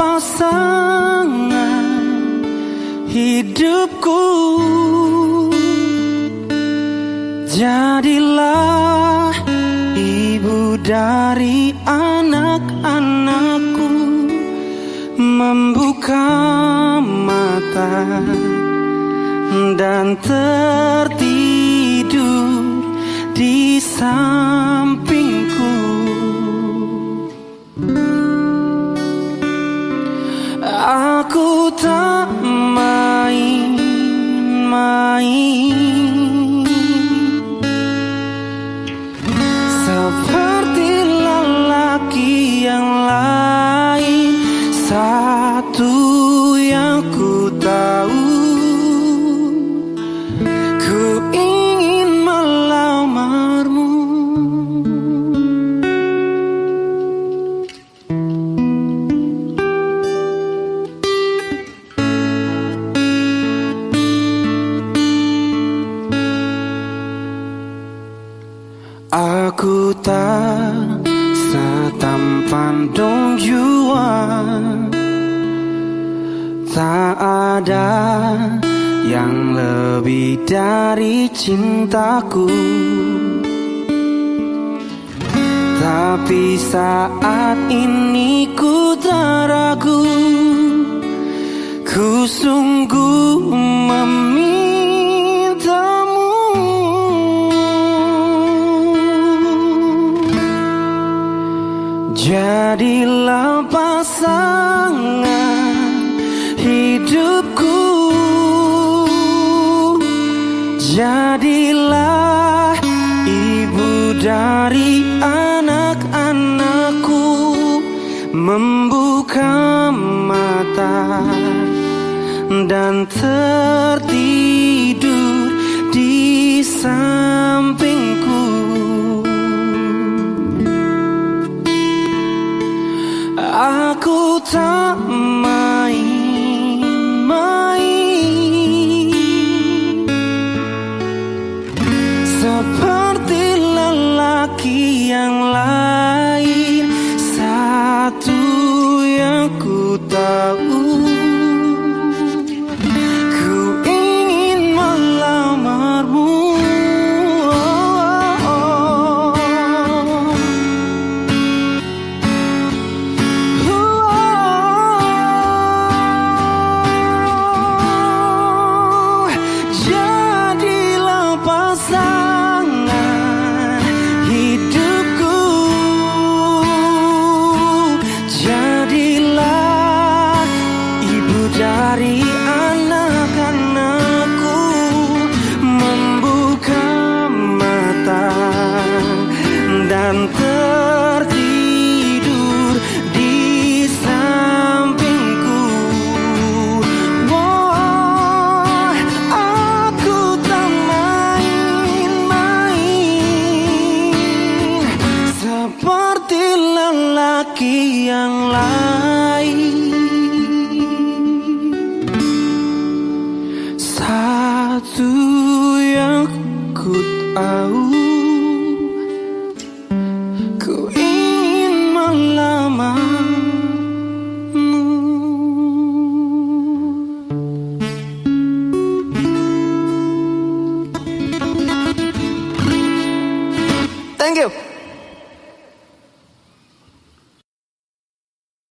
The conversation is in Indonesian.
pasangan hidupku. Jadilah ibu dari anak-anakku Membuka mata dan tertidur Aku tak setampan Dong Juan Tak ada yang lebih dari cintaku. Tapi saat ini ku tak Ku sungguh memintamu pasangan hidupku. Jadilah ibu dari anak-anakku Membuka mata dan tertidur di sampingku Aku tak main-main Satu yang ku tahu Ku ingin melamarmu